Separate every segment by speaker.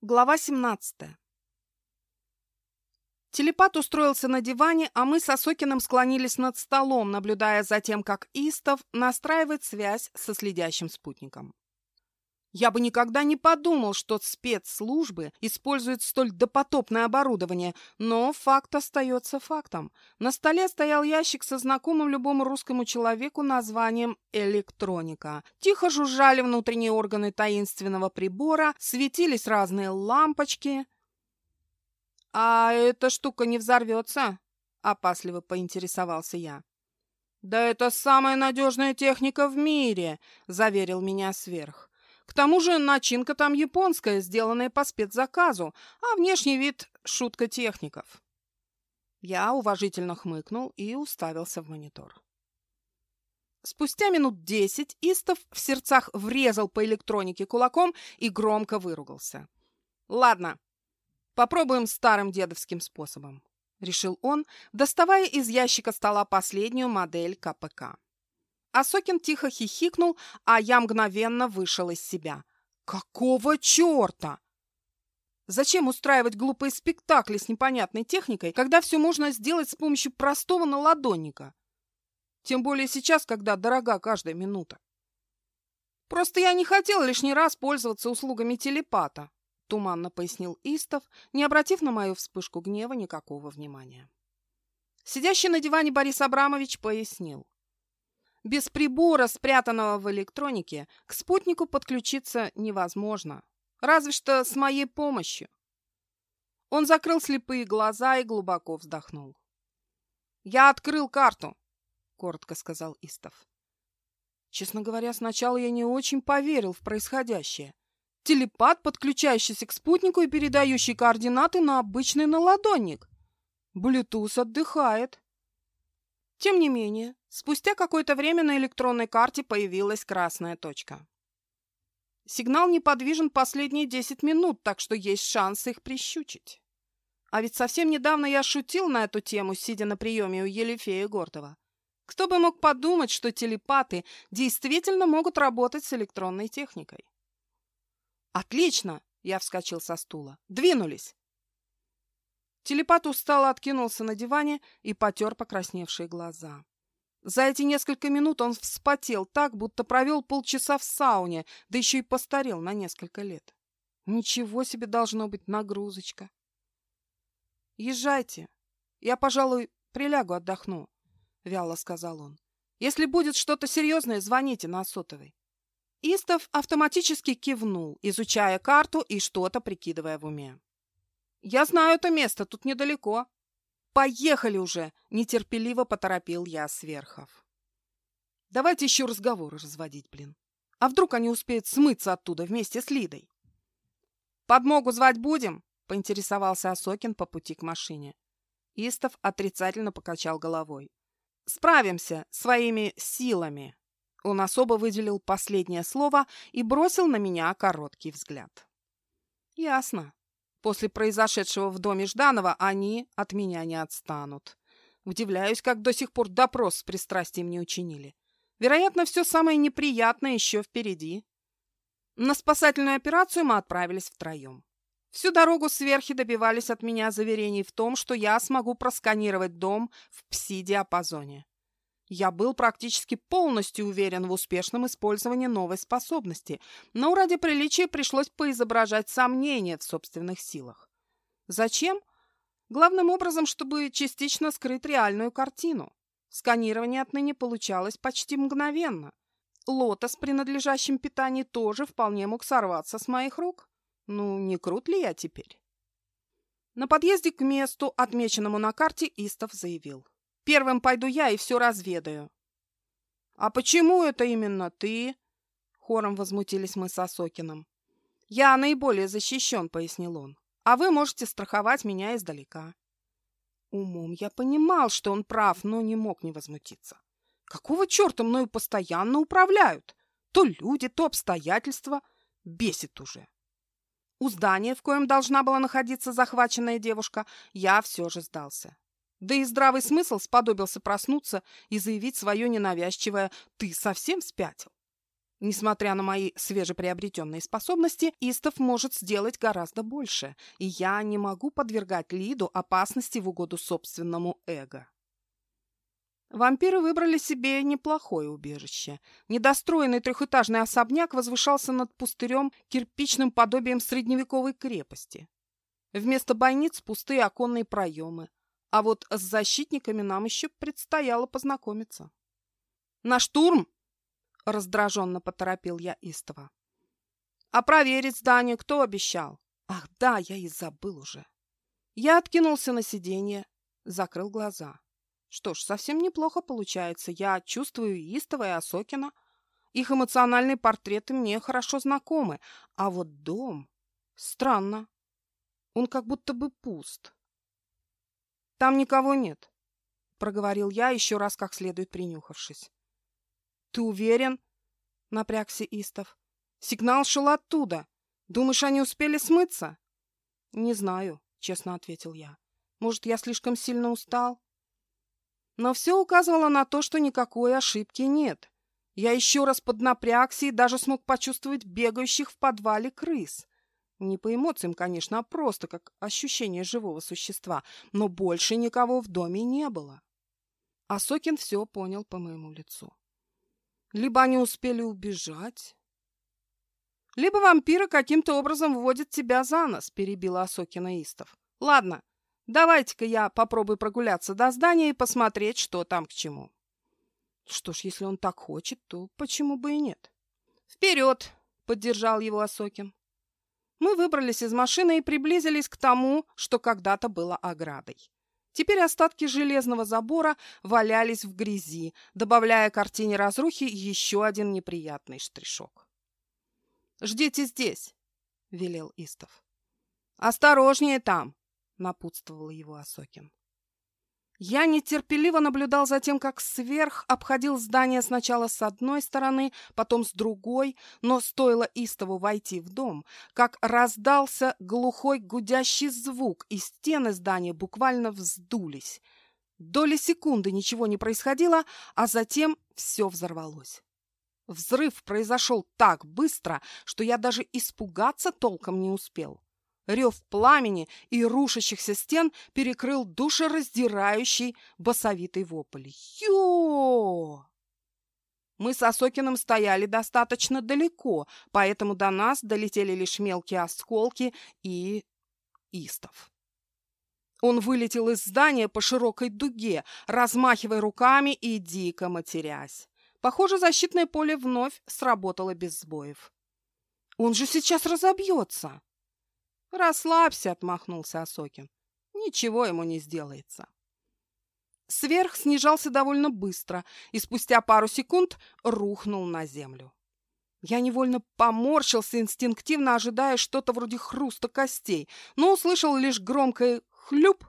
Speaker 1: Глава 17. Телепат устроился на диване, а мы с Осокиным склонились над столом, наблюдая за тем, как Истов настраивает связь со следящим спутником. Я бы никогда не подумал, что спецслужбы используют столь допотопное оборудование, но факт остается фактом. На столе стоял ящик со знакомым любому русскому человеку названием «электроника». Тихо жужжали внутренние органы таинственного прибора, светились разные лампочки. «А эта штука не взорвется?» — опасливо поинтересовался я. «Да это самая надежная техника в мире», — заверил меня сверх. К тому же начинка там японская, сделанная по спецзаказу, а внешний вид — шутка техников. Я уважительно хмыкнул и уставился в монитор. Спустя минут десять Истов в сердцах врезал по электронике кулаком и громко выругался. «Ладно, попробуем старым дедовским способом», — решил он, доставая из ящика стола последнюю модель КПК. Осокин тихо хихикнул, а я мгновенно вышел из себя. «Какого черта?» Зачем устраивать глупые спектакли с непонятной техникой, когда все можно сделать с помощью простого наладонника? Тем более сейчас, когда дорога каждая минута. Просто я не хотел лишний раз пользоваться услугами телепата, туманно пояснил Истов, не обратив на мою вспышку гнева никакого внимания. Сидящий на диване Борис Абрамович пояснил. Без прибора, спрятанного в электронике, к спутнику подключиться невозможно. Разве что с моей помощью. Он закрыл слепые глаза и глубоко вздохнул. «Я открыл карту», — коротко сказал Истов. Честно говоря, сначала я не очень поверил в происходящее. Телепат, подключающийся к спутнику и передающий координаты на обычный наладонник. Блютуз отдыхает. Тем не менее, спустя какое-то время на электронной карте появилась красная точка. Сигнал неподвижен последние 10 минут, так что есть шанс их прищучить. А ведь совсем недавно я шутил на эту тему, сидя на приеме у Елефея Гордова. Кто бы мог подумать, что телепаты действительно могут работать с электронной техникой? «Отлично!» — я вскочил со стула. «Двинулись!» Телепат устало откинулся на диване и потер покрасневшие глаза. За эти несколько минут он вспотел так, будто провел полчаса в сауне, да еще и постарел на несколько лет. Ничего себе должно быть нагрузочка. «Езжайте. Я, пожалуй, прилягу отдохну», — вяло сказал он. «Если будет что-то серьезное, звоните на сотовый». Истов автоматически кивнул, изучая карту и что-то прикидывая в уме. «Я знаю это место, тут недалеко». «Поехали уже!» – нетерпеливо поторопил я сверхов. «Давайте еще разговоры разводить, блин. А вдруг они успеют смыться оттуда вместе с Лидой?» «Подмогу звать будем?» – поинтересовался Осокин по пути к машине. Истов отрицательно покачал головой. «Справимся своими силами!» Он особо выделил последнее слово и бросил на меня короткий взгляд. «Ясно. После произошедшего в доме Жданова они от меня не отстанут. Удивляюсь, как до сих пор допрос с пристрастием не учинили. Вероятно, все самое неприятное еще впереди. На спасательную операцию мы отправились втроем. Всю дорогу сверхи добивались от меня заверений в том, что я смогу просканировать дом в пси-диапазоне. Я был практически полностью уверен в успешном использовании новой способности, но ради приличия пришлось поизображать сомнения в собственных силах. Зачем? Главным образом, чтобы частично скрыть реальную картину. Сканирование отныне получалось почти мгновенно. Лотос, принадлежащим питанию, тоже вполне мог сорваться с моих рук. Ну, не крут ли я теперь? На подъезде к месту, отмеченному на карте, Истов заявил. Первым пойду я и все разведаю. — А почему это именно ты? — хором возмутились мы с Осокиным. — Я наиболее защищен, — пояснил он. — А вы можете страховать меня издалека. Умом я понимал, что он прав, но не мог не возмутиться. Какого черта мною постоянно управляют? То люди, то обстоятельства. Бесит уже. У здания, в коем должна была находиться захваченная девушка, я все же сдался. Да и здравый смысл сподобился проснуться и заявить свое ненавязчивое «ты совсем спятил?». Несмотря на мои свежеприобретенные способности, Истов может сделать гораздо больше, и я не могу подвергать Лиду опасности в угоду собственному эго. Вампиры выбрали себе неплохое убежище. Недостроенный трехэтажный особняк возвышался над пустырем кирпичным подобием средневековой крепости. Вместо бойниц пустые оконные проемы. А вот с защитниками нам еще предстояло познакомиться. «На штурм!» — раздраженно поторопил я истово. «А проверить здание кто обещал?» «Ах, да, я и забыл уже». Я откинулся на сиденье, закрыл глаза. Что ж, совсем неплохо получается. Я чувствую Истова и Осокина. Их эмоциональные портреты мне хорошо знакомы. А вот дом... Странно. Он как будто бы пуст. «Там никого нет», — проговорил я, еще раз как следует принюхавшись. «Ты уверен?» — напрягся Истов. «Сигнал шел оттуда. Думаешь, они успели смыться?» «Не знаю», — честно ответил я. «Может, я слишком сильно устал?» Но все указывало на то, что никакой ошибки нет. Я еще раз поднапрягся и даже смог почувствовать бегающих в подвале крыс. Не по эмоциям, конечно, а просто как ощущение живого существа, но больше никого в доме не было. А Сокин все понял по моему лицу. Либо они успели убежать, либо вампиры каким-то образом вводят тебя за нос, перебила Осокина Истов. Ладно, Давайте-ка я попробую прогуляться до здания и посмотреть, что там к чему. Что ж, если он так хочет, то почему бы и нет? Вперед! Поддержал его Осокин. Мы выбрались из машины и приблизились к тому, что когда-то было оградой. Теперь остатки железного забора валялись в грязи, добавляя картине разрухи еще один неприятный штришок. «Ждите здесь», — велел Истов. «Осторожнее там!» напутствовал его Осокин. Я нетерпеливо наблюдал за тем, как сверх обходил здание сначала с одной стороны, потом с другой, но стоило Истову войти в дом, как раздался глухой гудящий звук, и стены здания буквально вздулись. Доли секунды ничего не происходило, а затем все взорвалось. Взрыв произошел так быстро, что я даже испугаться толком не успел. Рев пламени и рушащихся стен перекрыл душераздирающий басовитый вопль. Ё! Мы с Осокиным стояли достаточно далеко, поэтому до нас долетели лишь мелкие осколки и... истов. Он вылетел из здания по широкой дуге, размахивая руками и дико матерясь. Похоже, защитное поле вновь сработало без сбоев. «Он же сейчас разобьется!» «Расслабься», — отмахнулся Осокин. «Ничего ему не сделается». Сверх снижался довольно быстро и спустя пару секунд рухнул на землю. Я невольно поморщился, инстинктивно ожидая что-то вроде хруста костей, но услышал лишь громкое «хлюп».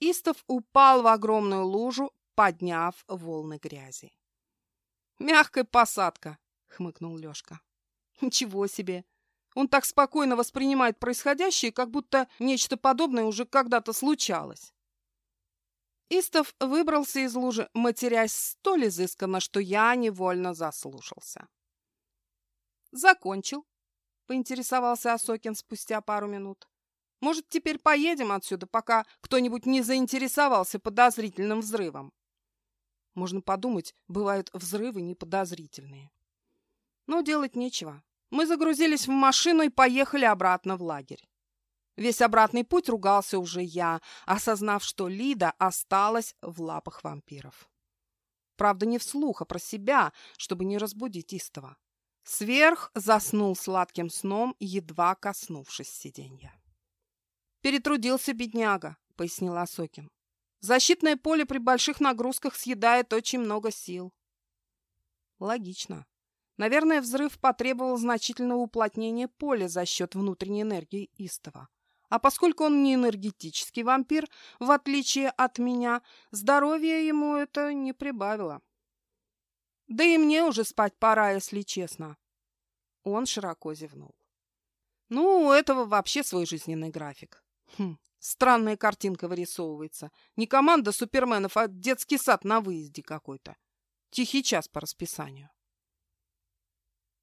Speaker 1: Истов упал в огромную лужу, подняв волны грязи. «Мягкая посадка», — хмыкнул Лёшка. «Ничего себе! Он так спокойно воспринимает происходящее, как будто нечто подобное уже когда-то случалось. Истов выбрался из лужи, матерясь столь изысканно, что я невольно заслушался. «Закончил», — поинтересовался Осокин спустя пару минут. «Может, теперь поедем отсюда, пока кто-нибудь не заинтересовался подозрительным взрывом?» Можно подумать, бывают взрывы неподозрительные. Но делать нечего. Мы загрузились в машину и поехали обратно в лагерь. Весь обратный путь ругался уже я, осознав, что Лида осталась в лапах вампиров. Правда, не вслух, а про себя, чтобы не разбудить Истова. Сверх заснул сладким сном, едва коснувшись сиденья. «Перетрудился бедняга», — пояснил Осокин. «Защитное поле при больших нагрузках съедает очень много сил». «Логично. Наверное, взрыв потребовал значительного уплотнения поля за счет внутренней энергии Истова. А поскольку он не энергетический вампир, в отличие от меня, здоровья ему это не прибавило. Да и мне уже спать пора, если честно. Он широко зевнул. Ну, у этого вообще свой жизненный график. Хм, странная картинка вырисовывается. Не команда суперменов, а детский сад на выезде какой-то. Тихий час по расписанию.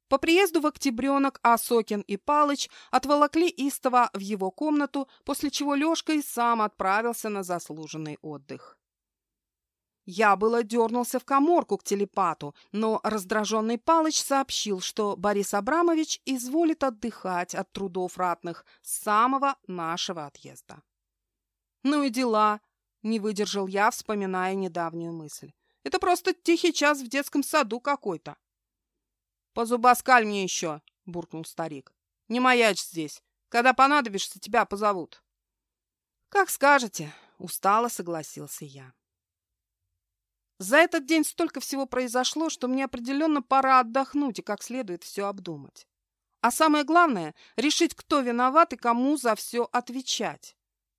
Speaker 1: По приезду в Октябренок Осокин и Палыч отволокли Истова в его комнату, после чего Лешка и сам отправился на заслуженный отдых. Я было дернулся в коморку к телепату, но раздраженный Палыч сообщил, что Борис Абрамович изволит отдыхать от трудов ратных с самого нашего отъезда. «Ну и дела», — не выдержал я, вспоминая недавнюю мысль. «Это просто тихий час в детском саду какой-то». «Позубоскаль мне еще!» — буркнул старик. «Не маячь здесь. Когда понадобишься, тебя позовут». «Как скажете», — устало согласился я. За этот день столько всего произошло, что мне определенно пора отдохнуть и как следует все обдумать. А самое главное — решить, кто виноват и кому за все отвечать.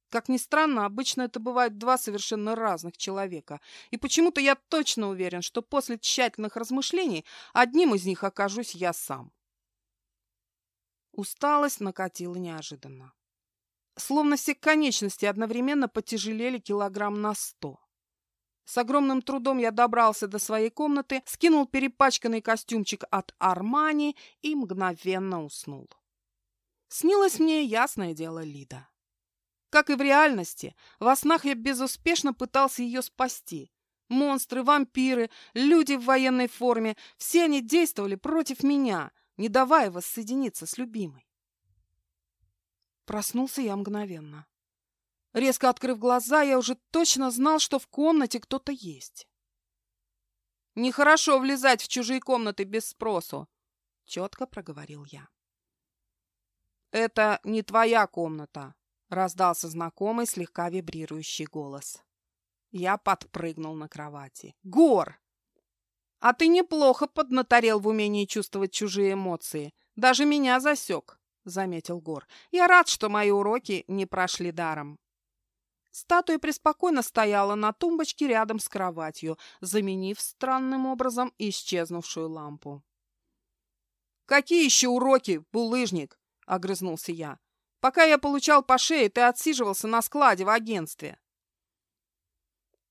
Speaker 1: Как ни странно, обычно это бывают два совершенно разных человека. И почему-то я точно уверен, что после тщательных размышлений одним из них окажусь я сам. Усталость накатила неожиданно. Словно все конечности одновременно потяжелели килограмм на сто. С огромным трудом я добрался до своей комнаты, скинул перепачканный костюмчик от Армани и мгновенно уснул. Снилось мне, ясное дело, Лида. Как и в реальности, во снах я безуспешно пытался ее спасти. Монстры, вампиры, люди в военной форме – все они действовали против меня, не давая воссоединиться с любимой. Проснулся я мгновенно. Резко открыв глаза, я уже точно знал, что в комнате кто-то есть. «Нехорошо влезать в чужие комнаты без спросу», — четко проговорил я. «Это не твоя комната», — раздался знакомый слегка вибрирующий голос. Я подпрыгнул на кровати. «Гор! А ты неплохо поднаторел в умении чувствовать чужие эмоции. Даже меня засек», — заметил Гор. «Я рад, что мои уроки не прошли даром». Статуя преспокойно стояла на тумбочке рядом с кроватью, заменив странным образом исчезнувшую лампу. «Какие еще уроки, булыжник?» — огрызнулся я. «Пока я получал по шее, ты отсиживался на складе в агентстве».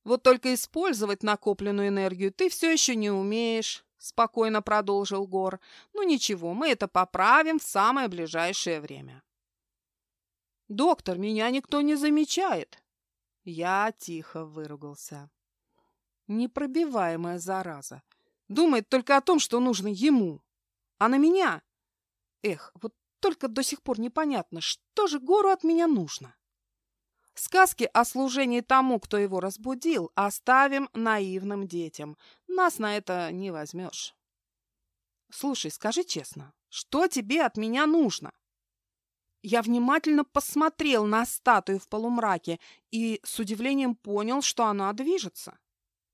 Speaker 1: «Вот только использовать накопленную энергию ты все еще не умеешь», — спокойно продолжил Гор. «Ну ничего, мы это поправим в самое ближайшее время». «Доктор, меня никто не замечает», я тихо выругался. Непробиваемая зараза. Думает только о том, что нужно ему. А на меня? Эх, вот только до сих пор непонятно, что же гору от меня нужно. Сказки о служении тому, кто его разбудил, оставим наивным детям. Нас на это не возьмешь. Слушай, скажи честно, что тебе от меня нужно? Я внимательно посмотрел на статую в полумраке и с удивлением понял, что она движется.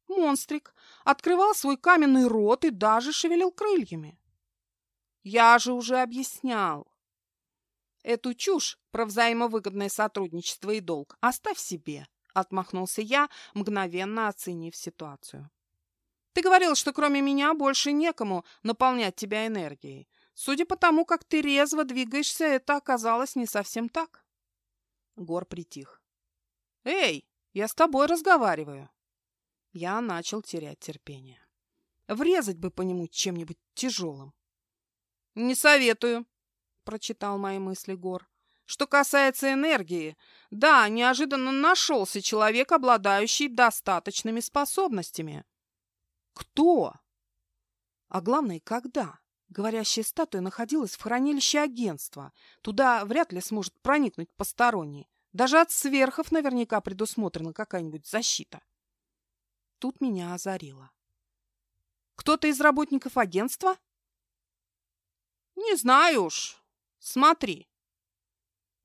Speaker 1: Монстрик открывал свой каменный рот и даже шевелил крыльями. Я же уже объяснял. Эту чушь про взаимовыгодное сотрудничество и долг оставь себе, отмахнулся я, мгновенно оценив ситуацию. Ты говорил, что кроме меня больше некому наполнять тебя энергией. Судя по тому, как ты резво двигаешься, это оказалось не совсем так. Гор притих. «Эй, я с тобой разговариваю!» Я начал терять терпение. Врезать бы по нему чем-нибудь тяжелым. «Не советую», — прочитал мои мысли Гор. «Что касается энергии, да, неожиданно нашелся человек, обладающий достаточными способностями». «Кто?» «А главное, когда?» Говорящая статуя находилась в хранилище агентства. Туда вряд ли сможет проникнуть посторонний. Даже от сверхов наверняка предусмотрена какая-нибудь защита. Тут меня озарило. Кто-то из работников агентства? Не знаю уж. Смотри.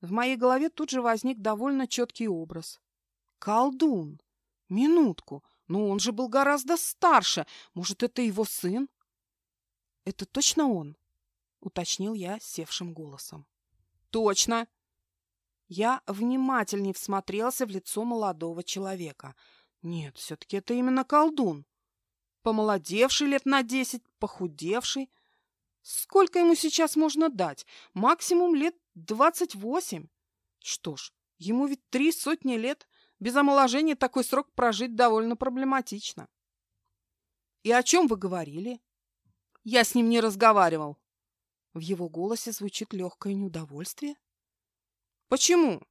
Speaker 1: В моей голове тут же возник довольно четкий образ. Колдун. Минутку. Но он же был гораздо старше. Может, это его сын? «Это точно он?» — уточнил я севшим голосом. «Точно!» Я внимательнее всмотрелся в лицо молодого человека. Нет, все-таки это именно колдун. Помолодевший лет на десять, похудевший. Сколько ему сейчас можно дать? Максимум лет двадцать восемь. Что ж, ему ведь три сотни лет. Без омоложения такой срок прожить довольно проблематично. «И о чем вы говорили?» «Я с ним не разговаривал», В его голосе звучит легкое неудовольствие. «Почему?»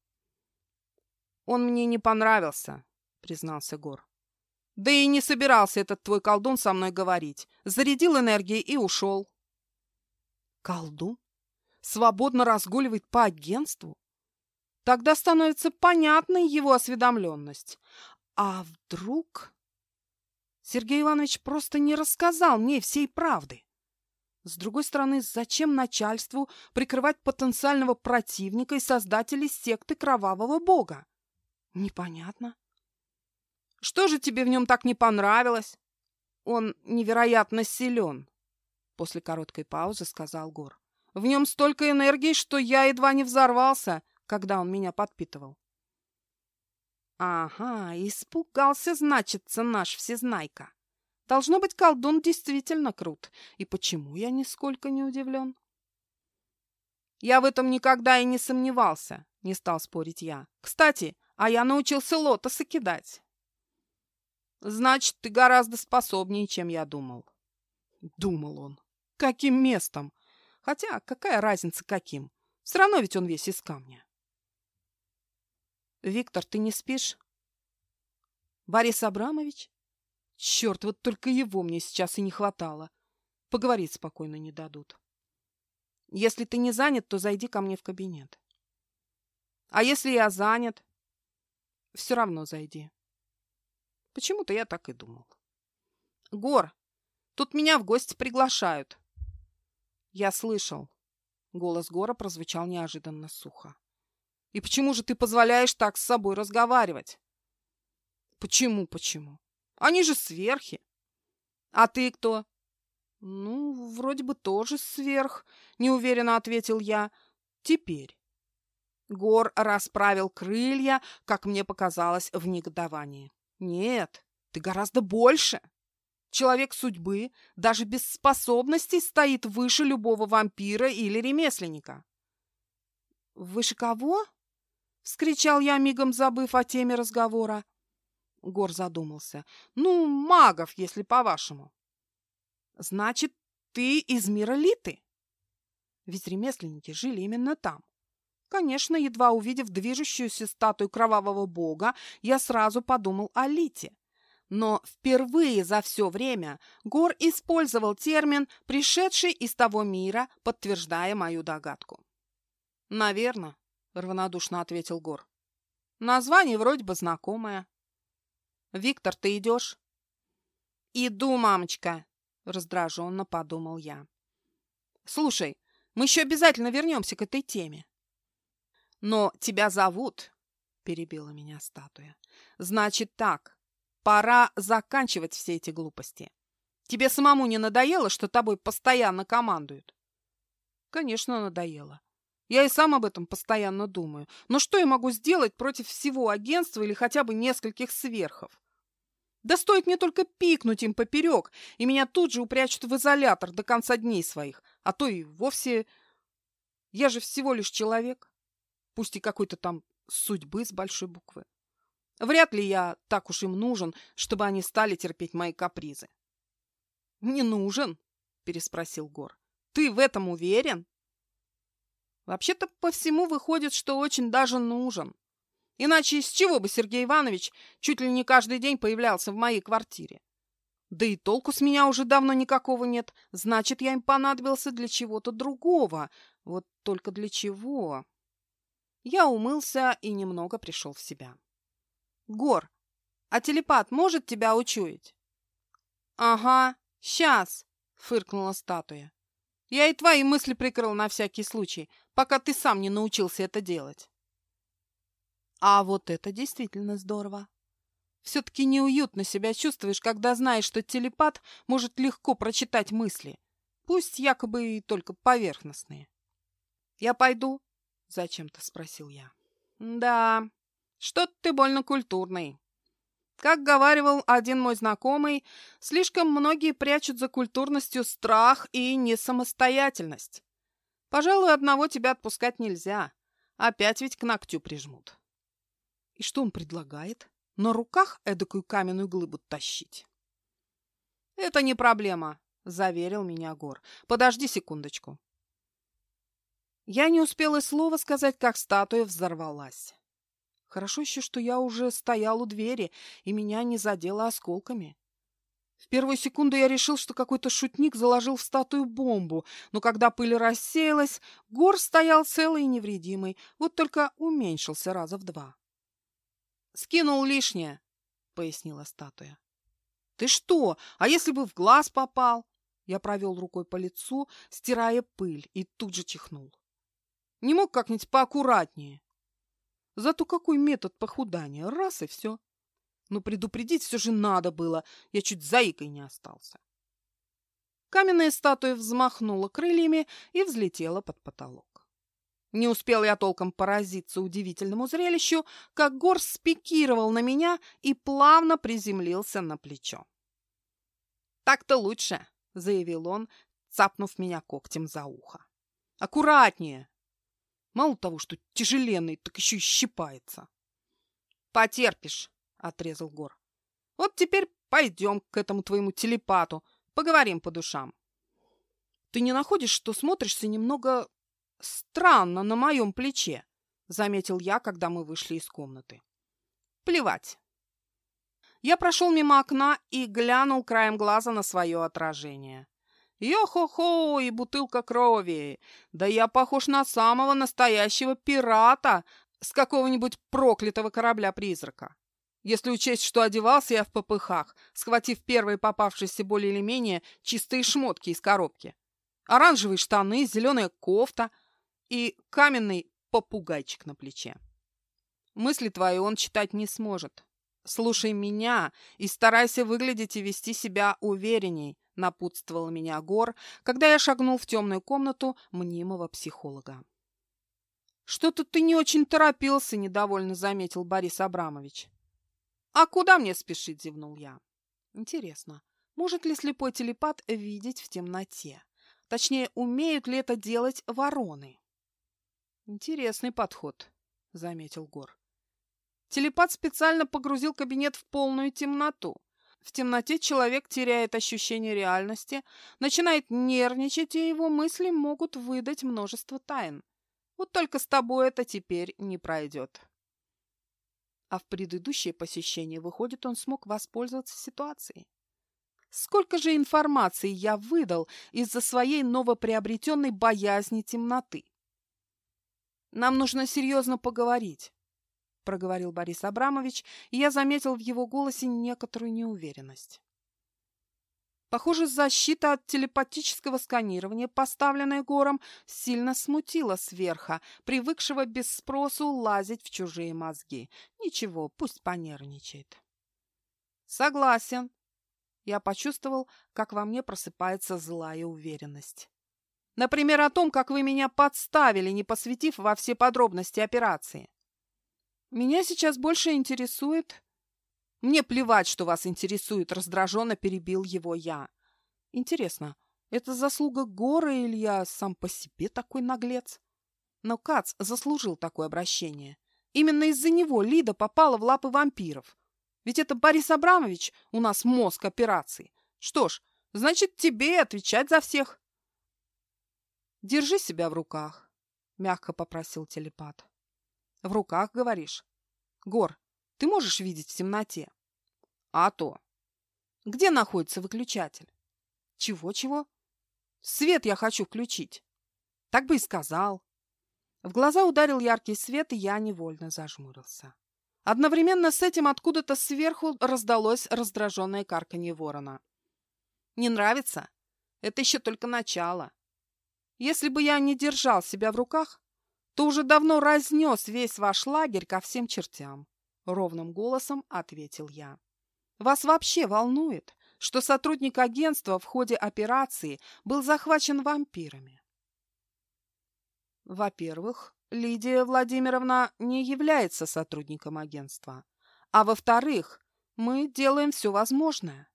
Speaker 1: «Он мне не понравился», — признался Гор. «Да и не собирался этот твой колдун со мной говорить. Зарядил энергией и ушел». «Колдун? Свободно разгуливает по агентству? Тогда становится понятной его осведомленность. А вдруг...» Сергей Иванович просто не рассказал мне всей правды. С другой стороны, зачем начальству прикрывать потенциального противника и создателей секты Кровавого Бога? Непонятно. Что же тебе в нем так не понравилось? Он невероятно силен, после короткой паузы сказал Гор. В нем столько энергии, что я едва не взорвался, когда он меня подпитывал. Ага, испугался, значится, наш всезнайка. Должно быть, колдун действительно крут. И почему я нисколько не удивлен? Я в этом никогда и не сомневался, не стал спорить я. Кстати, а я научился лотосы кидать. Значит, ты гораздо способнее, чем я думал. Думал он. Каким местом? Хотя, какая разница каким? Все равно ведь он весь из камня. Виктор, ты не спишь? Борис Абрамович? Черт, вот только его мне сейчас и не хватало. Поговорить спокойно не дадут. Если ты не занят, то зайди ко мне в кабинет. А если я занят? Все равно зайди. Почему-то я так и думал. Гор, тут меня в гости приглашают. Я слышал. Голос Гора прозвучал неожиданно сухо. И почему же ты позволяешь так с собой разговаривать? Почему, почему? Они же сверхи. А ты кто? Ну, вроде бы тоже сверх, неуверенно ответил я. Теперь. Гор расправил крылья, как мне показалось, в негодовании. Нет, ты гораздо больше. Человек судьбы даже без способностей стоит выше любого вампира или ремесленника. «Выше кого?» — вскричал я, мигом забыв о теме разговора. Гор задумался. «Ну, магов, если по-вашему». «Значит, ты из мира Литы?» Ведь ремесленники жили именно там. Конечно, едва увидев движущуюся статую кровавого бога, я сразу подумал о Лите. Но впервые за все время Гор использовал термин, пришедший из того мира, подтверждая мою догадку. «Наверно», — равнодушно ответил Гор. «Название вроде бы знакомое». «Виктор, ты идешь?» «Иду, мамочка», — раздраженно подумал я. «Слушай, мы еще обязательно вернемся к этой теме». «Но тебя зовут», — перебила меня статуя. «Значит так, пора заканчивать все эти глупости. Тебе самому не надоело, что тобой постоянно командуют?» «Конечно, надоело. Я и сам об этом постоянно думаю. Но что я могу сделать против всего агентства или хотя бы нескольких сверхов? Да стоит мне только пикнуть им поперек, и меня тут же упрячут в изолятор до конца дней своих, а то и вовсе... Я же всего лишь человек, пусть и какой-то там судьбы с большой буквы. Вряд ли я так уж им нужен, чтобы они стали терпеть мои капризы. — Не нужен? — переспросил Гор. — Ты в этом уверен? Вообще-то по всему выходит, что очень даже нужен. Иначе из чего бы Сергей Иванович чуть ли не каждый день появлялся в моей квартире? Да и толку с меня уже давно никакого нет. Значит, я им понадобился для чего-то другого. Вот только для чего? Я умылся и немного пришел в себя. Гор, а телепат может тебя учуять? Ага, сейчас, фыркнула статуя. Я и твои мысли прикрыл на всякий случай, пока ты сам не научился это делать. А вот это действительно здорово. Все-таки неуютно себя чувствуешь, когда знаешь, что телепат может легко прочитать мысли, пусть якобы и только поверхностные. «Я пойду?» — зачем-то спросил я. «Да, что-то ты больно культурный. Как говаривал один мой знакомый, слишком многие прячут за культурностью страх и несамостоятельность. Пожалуй, одного тебя отпускать нельзя. Опять ведь к ногтю прижмут. И что он предлагает? На руках эдакую каменную глыбу тащить? Это не проблема, заверил меня Гор. Подожди секундочку. Я не успела слова сказать, как статуя взорвалась. Хорошо еще, что я уже стоял у двери, и меня не задело осколками. В первую секунду я решил, что какой-то шутник заложил в статую бомбу, но когда пыль рассеялась, гор стоял целый и невредимый, вот только уменьшился раза в два. «Скинул лишнее», — пояснила статуя. «Ты что? А если бы в глаз попал?» Я провел рукой по лицу, стирая пыль, и тут же чихнул. «Не мог как-нибудь поаккуратнее?» Зато какой метод похудания? Раз и все. Но предупредить все же надо было. Я чуть заикой не остался. Каменная статуя взмахнула крыльями и взлетела под потолок. Не успел я толком поразиться удивительному зрелищу, как Гор спикировал на меня и плавно приземлился на плечо. «Так-то лучше», — заявил он, цапнув меня когтем за ухо. «Аккуратнее!» Мало того, что тяжеленный, так еще и щипается. «Потерпишь», — отрезал Гор. «Вот теперь пойдем к этому твоему телепату, поговорим по душам». «Ты не находишь, что смотришься немного странно на моем плече?» — заметил я, когда мы вышли из комнаты. «Плевать». Я прошел мимо окна и глянул краем глаза на свое отражение. Йо-хо-хо, и бутылка крови! Да я похож на самого настоящего пирата с какого-нибудь проклятого корабля-призрака. Если учесть, что одевался я в попыхах, схватив первые попавшиеся более или менее чистые шмотки из коробки. Оранжевые штаны, зеленая кофта и каменный попугайчик на плече. Мысли твои он читать не сможет. Слушай меня и старайся выглядеть и вести себя уверенней, напутствовал меня Гор, когда я шагнул в темную комнату мнимого психолога. «Что-то ты не очень торопился», — недовольно заметил Борис Абрамович. «А куда мне спешить?» — зевнул я. «Интересно, может ли слепой телепат видеть в темноте? Точнее, умеют ли это делать вороны?» «Интересный подход», — заметил Гор. Телепат специально погрузил кабинет в полную темноту. В темноте человек теряет ощущение реальности, начинает нервничать, и его мысли могут выдать множество тайн. Вот только с тобой это теперь не пройдет. А в предыдущее посещение, выходит, он смог воспользоваться ситуацией. Сколько же информации я выдал из-за своей новоприобретенной боязни темноты? Нам нужно серьезно поговорить, проговорил Борис Абрамович, и я заметил в его голосе некоторую неуверенность. Похоже, защита от телепатического сканирования, поставленная Гором, сильно смутила сверха, привыкшего без спросу лазить в чужие мозги. Ничего, пусть понервничает. Согласен. Я почувствовал, как во мне просыпается злая уверенность. Например, о том, как вы меня подставили, не посвятив во все подробности операции. Меня сейчас больше интересует «Мне плевать, что вас интересует», — раздраженно перебил его я. «Интересно, это заслуга Горы или я сам по себе такой наглец?» Но Кац заслужил такое обращение. Именно из-за него Лида попала в лапы вампиров. Ведь это Борис Абрамович у нас мозг операции. Что ж, значит, тебе отвечать за всех. «Держи себя в руках», — мягко попросил телепат. «В руках, говоришь? Гор, ты можешь видеть в темноте? А то. Где находится выключатель? Чего-чего? Свет я хочу включить. Так бы и сказал. В глаза ударил яркий свет, и я невольно зажмурился. Одновременно с этим откуда-то сверху раздалось раздраженное карканье ворона. «Не нравится? Это еще только начало. Если бы я не держал себя в руках, то уже давно разнес весь ваш лагерь ко всем чертям», — ровным голосом ответил я. «Вас вообще волнует, что сотрудник агентства в ходе операции был захвачен вампирами?» Во-первых, Лидия Владимировна не является сотрудником агентства. А во-вторых, мы делаем все возможное.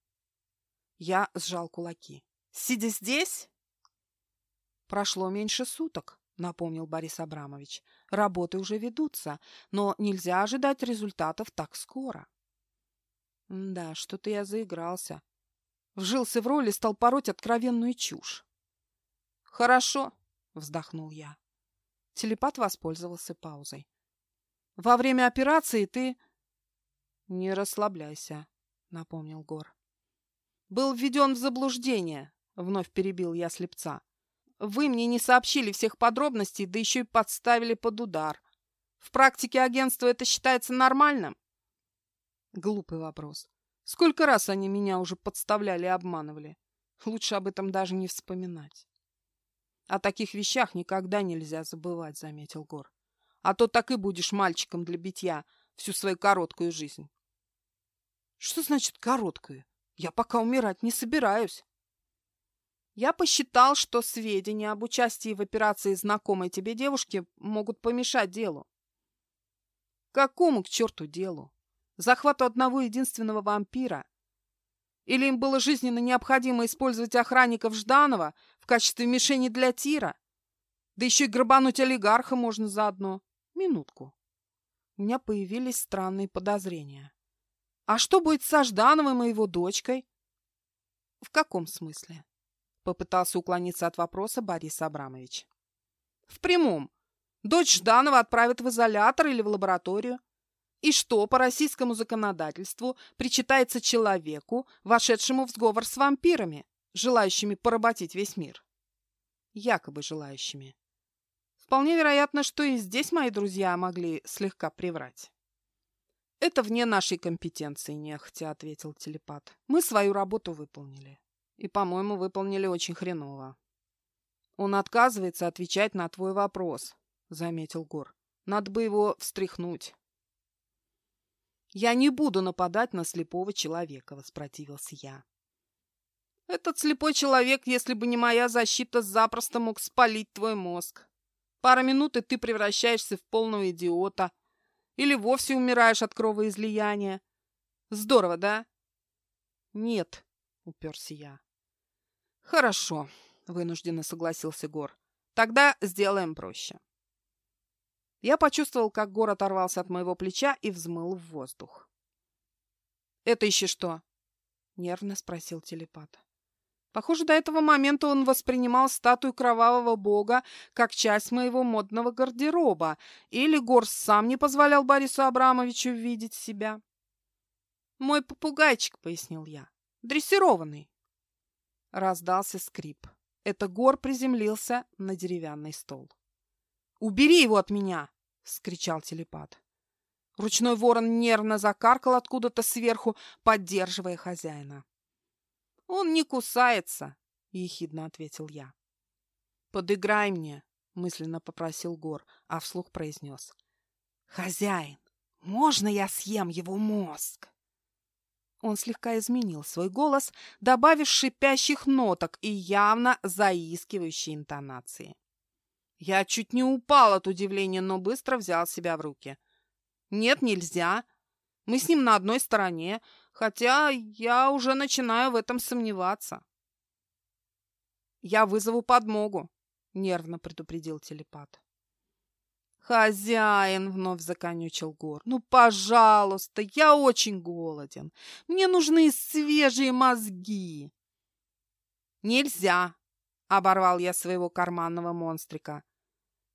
Speaker 1: Я сжал кулаки. Сидя здесь? Прошло меньше суток напомнил Борис Абрамович. Работы уже ведутся, но нельзя ожидать результатов так скоро. Да, что-то я заигрался. Вжился в роль и стал пороть откровенную чушь. Хорошо, вздохнул я. Телепат воспользовался паузой. Во время операции ты... Не расслабляйся, напомнил Гор. Был введен в заблуждение, вновь перебил я слепца. Вы мне не сообщили всех подробностей, да еще и подставили под удар. В практике агентства это считается нормальным? Глупый вопрос. Сколько раз они меня уже подставляли и обманывали? Лучше об этом даже не вспоминать. О таких вещах никогда нельзя забывать, заметил Гор. А то так и будешь мальчиком для битья всю свою короткую жизнь. Что значит короткую? Я пока умирать не собираюсь. Я посчитал, что сведения об участии в операции знакомой тебе девушки могут помешать делу. Какому к черту делу? Захвату одного единственного вампира? Или им было жизненно необходимо использовать охранников Жданова в качестве мишени для тира? Да еще и грабануть олигарха можно заодно. Минутку. У меня появились странные подозрения. А что будет со Ждановым и его дочкой? В каком смысле? Попытался уклониться от вопроса Борис Абрамович. В прямом. Дочь Жданова отправят в изолятор или в лабораторию. И что по российскому законодательству причитается человеку, вошедшему в сговор с вампирами, желающими поработить весь мир? Якобы желающими. Вполне вероятно, что и здесь мои друзья могли слегка приврать. «Это вне нашей компетенции», – нехотя ответил телепат. «Мы свою работу выполнили. И, по-моему, выполнили очень хреново». «Он отказывается отвечать на твой вопрос», – заметил Гор. «Надо бы его встряхнуть». «Я не буду нападать на слепого человека», – воспротивился я. «Этот слепой человек, если бы не моя защита, запросто мог спалить твой мозг. Пара минут, и ты превращаешься в полного идиота. Или вовсе умираешь от кровоизлияния. Здорово, да? Нет, уперся я. Хорошо, вынужденно согласился Гор. Тогда сделаем проще. Я почувствовал, как Гор оторвался от моего плеча и взмыл в воздух. «Это еще что?» — нервно спросил телепат. Похоже, до этого момента он воспринимал статую кровавого бога как часть моего модного гардероба, или Горс сам не позволял Борису Абрамовичу видеть себя. «Мой попугайчик», — пояснил я, — «дрессированный». Раздался скрип. Это Гор приземлился на деревянный стол. «Убери его от меня!» — вскричал телепат. Ручной ворон нервно закаркал откуда-то сверху, поддерживая хозяина. «Он не кусается», — ехидно ответил я. «Подыграй мне», — мысленно попросил Гор, а вслух произнес. «Хозяин, можно я съем его мозг?» Он слегка изменил свой голос, добавив шипящих ноток и явно заискивающей интонации. Я чуть не упал от удивления, но быстро взял себя в руки. «Нет, нельзя. Мы с ним на одной стороне хотя я уже начинаю в этом сомневаться. «Я вызову подмогу», — нервно предупредил телепат. «Хозяин!» — вновь законючил Гор. «Ну, пожалуйста, я очень голоден. Мне нужны свежие мозги!» «Нельзя!» — оборвал я своего карманного монстрика.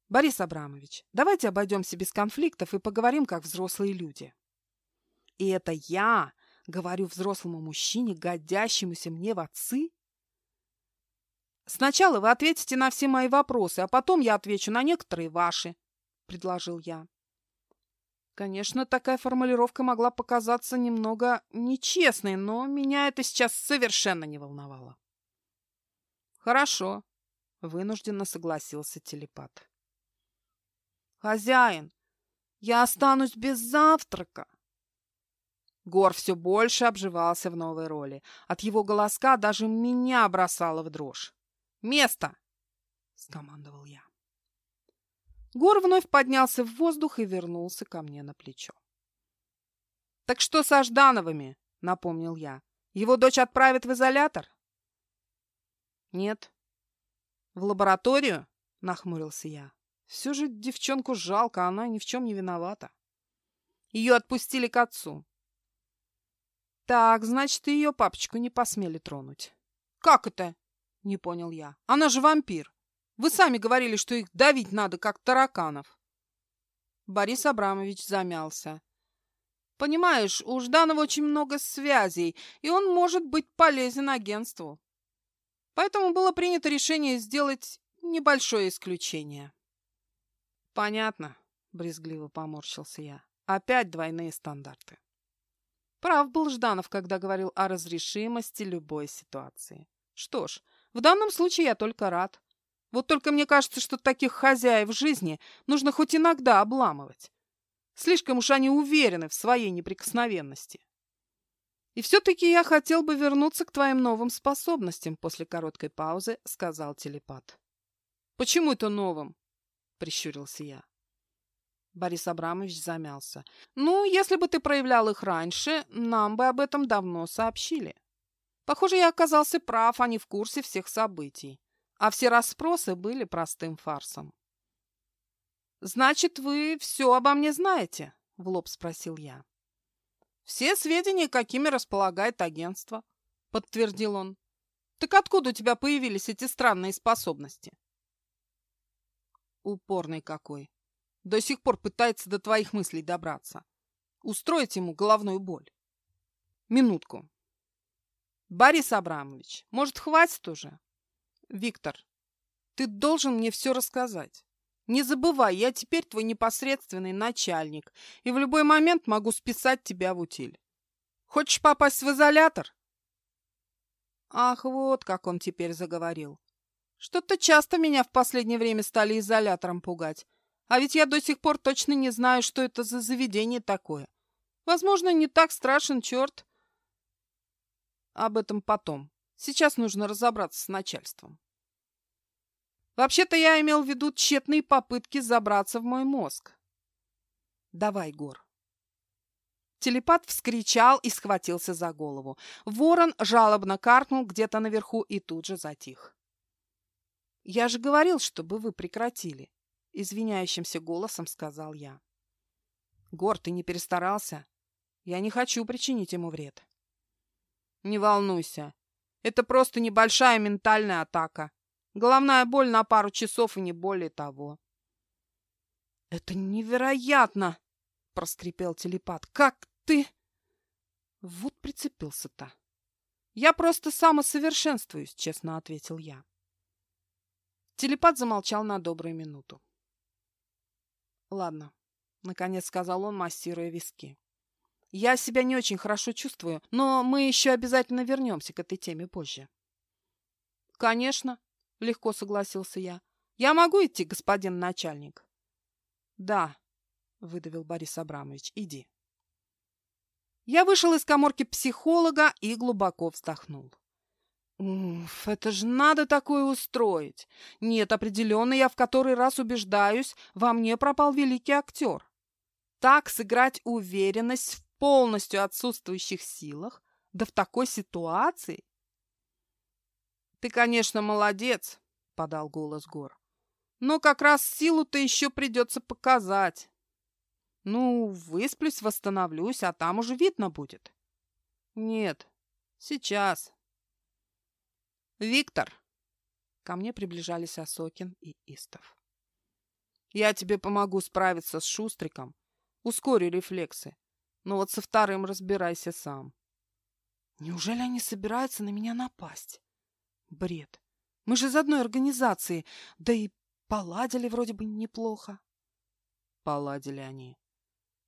Speaker 1: «Борис Абрамович, давайте обойдемся без конфликтов и поговорим, как взрослые люди». И это я говорю взрослому мужчине, годящемуся мне в отцы? Сначала вы ответите на все мои вопросы, а потом я отвечу на некоторые ваши, — предложил я. Конечно, такая формулировка могла показаться немного нечестной, но меня это сейчас совершенно не волновало. Хорошо, — вынужденно согласился телепат. Хозяин, я останусь без завтрака. Гор все больше обживался в новой роли. От его голоска даже меня бросало в дрожь. «Место!» — скомандовал я. Гор вновь поднялся в воздух и вернулся ко мне на плечо. «Так что со Ждановыми?» — напомнил я. «Его дочь отправят в изолятор?» «Нет». «В лабораторию?» — нахмурился я. «Все же девчонку жалко, она ни в чем не виновата». Ее отпустили к отцу. Так, значит, ее папочку не посмели тронуть. Как это? Не понял я. Она же вампир. Вы сами говорили, что их давить надо, как тараканов. Борис Абрамович замялся. Понимаешь, у Жданова очень много связей, и он может быть полезен агентству. Поэтому было принято решение сделать небольшое исключение. Понятно, брезгливо поморщился я. Опять двойные стандарты. Прав был Жданов, когда говорил о разрешимости любой ситуации. Что ж, в данном случае я только рад. Вот только мне кажется, что таких хозяев жизни нужно хоть иногда обламывать. Слишком уж они уверены в своей неприкосновенности. И все-таки я хотел бы вернуться к твоим новым способностям после короткой паузы, сказал телепат. Почему это новым? Прищурился я. Борис Абрамович замялся. «Ну, если бы ты проявлял их раньше, нам бы об этом давно сообщили. Похоже, я оказался прав, а не в курсе всех событий. А все расспросы были простым фарсом». «Значит, вы все обо мне знаете?» — в лоб спросил я. «Все сведения, какими располагает агентство», — подтвердил он. «Так откуда у тебя появились эти странные способности?» Упорный какой. До сих пор пытается до твоих мыслей добраться. Устроить ему головную боль. Минутку. Борис Абрамович, может, хватит уже? Виктор, ты должен мне все рассказать. Не забывай, я теперь твой непосредственный начальник, и в любой момент могу списать тебя в утиль. Хочешь попасть в изолятор? Ах, вот как он теперь заговорил. Что-то часто меня в последнее время стали изолятором пугать. А ведь я до сих пор точно не знаю, что это за заведение такое. Возможно, не так страшен черт. Об этом потом. Сейчас нужно разобраться с начальством. Вообще-то я имел в виду тщетные попытки забраться в мой мозг. Давай, Гор. Телепат вскричал и схватился за голову. Ворон жалобно каркнул где-то наверху и тут же затих. Я же говорил, чтобы вы прекратили извиняющимся голосом сказал я. Гор, ты не перестарался? Я не хочу причинить ему вред. Не волнуйся. Это просто небольшая ментальная атака. Головная боль на пару часов и не более того. Это невероятно, проскрипел телепат. Как ты? Вот прицепился-то. Я просто самосовершенствуюсь, честно ответил я. Телепат замолчал на добрую минуту. «Ладно», — наконец сказал он, массируя виски. «Я себя не очень хорошо чувствую, но мы еще обязательно вернемся к этой теме позже». «Конечно», — легко согласился я. «Я могу идти, господин начальник?» «Да», — выдавил Борис Абрамович, — «иди». Я вышел из коморки психолога и глубоко вздохнул. Уф, это же надо такое устроить. Нет, определенно я в который раз убеждаюсь, во мне пропал великий актер. Так сыграть уверенность в полностью отсутствующих силах, да в такой ситуации. Ты, конечно, молодец, подал голос Гор. Но как раз силу-то еще придется показать. Ну, высплюсь, восстановлюсь, а там уже видно будет. Нет, сейчас, «Виктор!» Ко мне приближались Осокин и Истов. «Я тебе помогу справиться с Шустриком, ускорю рефлексы, но вот со вторым разбирайся сам». «Неужели они собираются на меня напасть?» «Бред! Мы же из одной организации, да и поладили вроде бы неплохо». «Поладили они.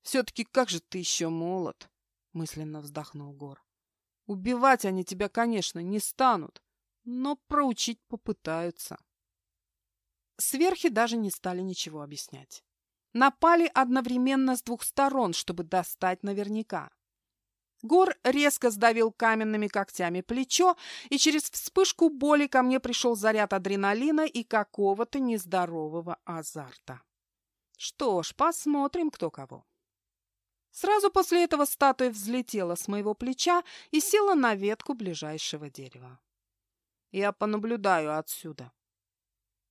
Speaker 1: Все-таки как же ты еще молод!» — мысленно вздохнул Гор. «Убивать они тебя, конечно, не станут, но проучить попытаются. Сверхи даже не стали ничего объяснять. Напали одновременно с двух сторон, чтобы достать наверняка. Гор резко сдавил каменными когтями плечо, и через вспышку боли ко мне пришел заряд адреналина и какого-то нездорового азарта. Что ж, посмотрим, кто кого. Сразу после этого статуя взлетела с моего плеча и села на ветку ближайшего дерева. Я понаблюдаю отсюда.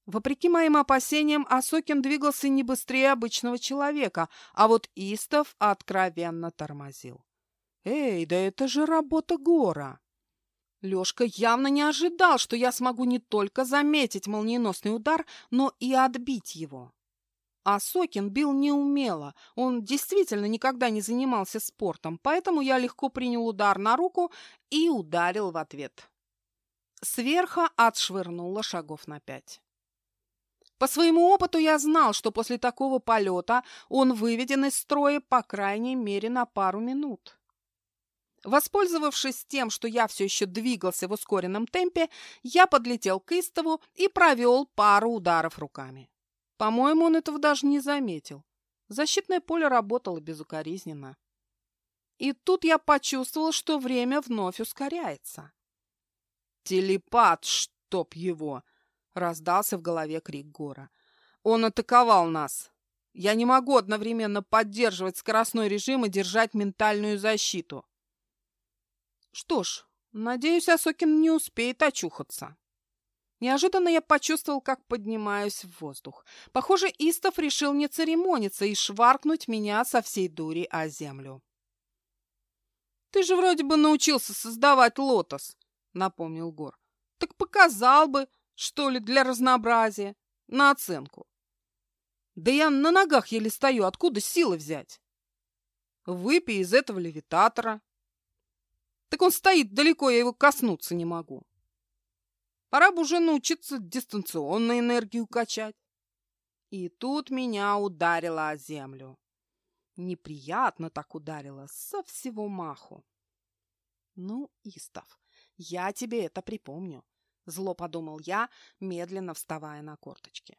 Speaker 1: Вопреки моим опасениям, Осокин двигался не быстрее обычного человека, а вот Истов откровенно тормозил. «Эй, да это же работа Гора!» Лёшка явно не ожидал, что я смогу не только заметить молниеносный удар, но и отбить его. А Сокин бил неумело, он действительно никогда не занимался спортом, поэтому я легко принял удар на руку и ударил в ответ. Сверха отшвырнула шагов на пять. По своему опыту я знал, что после такого полета он выведен из строя по крайней мере на пару минут. Воспользовавшись тем, что я все еще двигался в ускоренном темпе, я подлетел к Истову и провел пару ударов руками. По-моему, он этого даже не заметил. Защитное поле работало безукоризненно. И тут я почувствовал, что время вновь ускоряется. «Телепат, чтоб его!» — раздался в голове крик Гора. «Он атаковал нас! Я не могу одновременно поддерживать скоростной режим и держать ментальную защиту!» Что ж, надеюсь, Осокин не успеет очухаться. Неожиданно я почувствовал, как поднимаюсь в воздух. Похоже, Истов решил не церемониться и шваркнуть меня со всей дури о землю. «Ты же вроде бы научился создавать лотос», — напомнил Гор. «Так показал бы, что ли, для разнообразия, на оценку». «Да я на ногах еле стою, откуда силы взять?» «Выпей из этого левитатора», так он стоит далеко, я его коснуться не могу. Пора бы уже научиться дистанционно энергию качать. И тут меня ударило о землю. Неприятно так ударило, со всего маху. Ну, Истов, я тебе это припомню, зло подумал я, медленно вставая на корточки.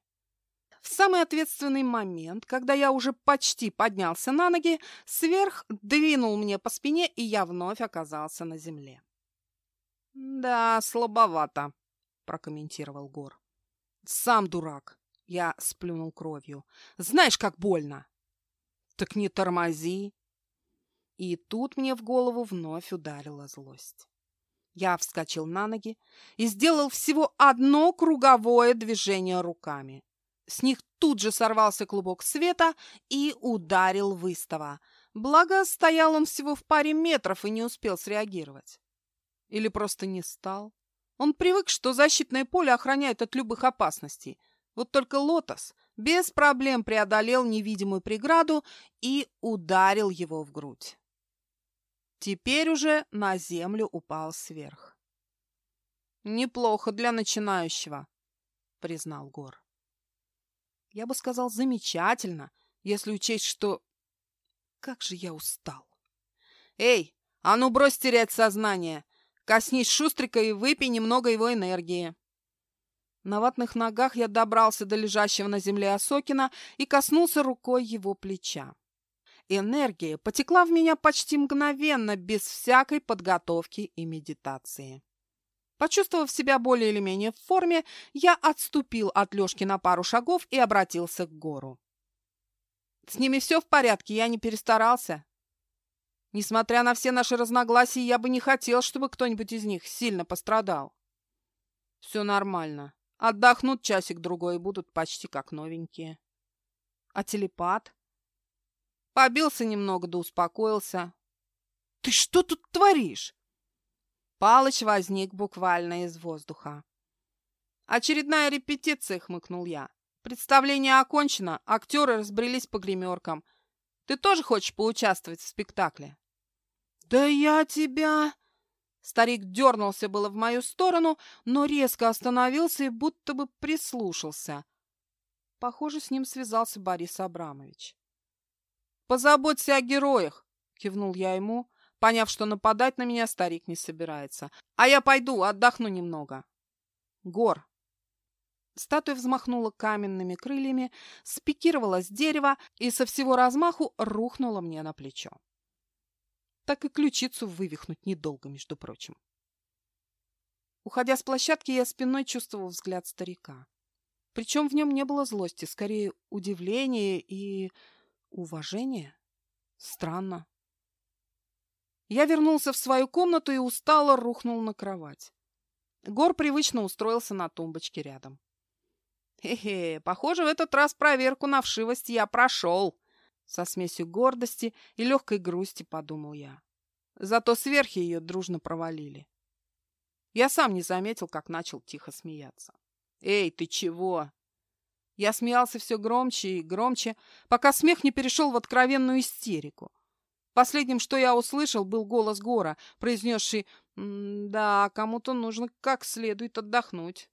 Speaker 1: В самый ответственный момент, когда я уже почти поднялся на ноги, сверх двинул мне по спине, и я вновь оказался на земле. «Да, слабовато», — прокомментировал Гор. «Сам дурак», — я сплюнул кровью. «Знаешь, как больно?» «Так не тормози». И тут мне в голову вновь ударила злость. Я вскочил на ноги и сделал всего одно круговое движение руками. С них тут же сорвался клубок света и ударил выстава. Благо, стоял он всего в паре метров и не успел среагировать. Или просто не стал. Он привык, что защитное поле охраняет от любых опасностей. Вот только Лотос без проблем преодолел невидимую преграду и ударил его в грудь. Теперь уже на землю упал сверх. «Неплохо для начинающего», — признал Гор. Я бы сказал, замечательно, если учесть, что... Как же я устал. Эй, а ну брось терять сознание. Коснись Шустрика и выпей немного его энергии. На ватных ногах я добрался до лежащего на земле Осокина и коснулся рукой его плеча. Энергия потекла в меня почти мгновенно, без всякой подготовки и медитации. Почувствовав себя более или менее в форме, я отступил от Лешки на пару шагов и обратился к гору. «С ними все в порядке, я не перестарался. Несмотря на все наши разногласия, я бы не хотел, чтобы кто-нибудь из них сильно пострадал. Все нормально. Отдохнут часик-другой и будут почти как новенькие. А телепат? Побился немного да успокоился. Ты что тут творишь? Палыч возник буквально из воздуха. «Очередная репетиция», — хмыкнул я. «Представление окончено, актеры разбрелись по гримеркам. Ты тоже хочешь поучаствовать в спектакле?» «Да я тебя...» Старик дернулся было в мою сторону, но резко остановился и будто бы прислушался. Похоже, с ним связался Борис Абрамович. «Позаботься о героях!» — кивнул я ему, поняв, что нападать на меня старик не собирается. «А я пойду, отдохну немного». «Гор!» Статуя взмахнула каменными крыльями, спикировала с дерева и со всего размаху рухнула мне на плечо. Так и ключицу вывихнуть недолго, между прочим. Уходя с площадки, я спиной чувствовал взгляд старика. Причем в нем не было злости, скорее удивления и уважения. Странно. Я вернулся в свою комнату и устало рухнул на кровать. Гор привычно устроился на тумбочке рядом. «Хе-хе, похоже, в этот раз проверку на вшивость я прошел!» Со смесью гордости и легкой грусти подумал я. Зато сверхи ее дружно провалили. Я сам не заметил, как начал тихо смеяться. «Эй, ты чего?» Я смеялся все громче и громче, пока смех не перешел в откровенную истерику. Последним, что я услышал, был голос Гора, произнесший «Да, кому-то нужно как следует отдохнуть».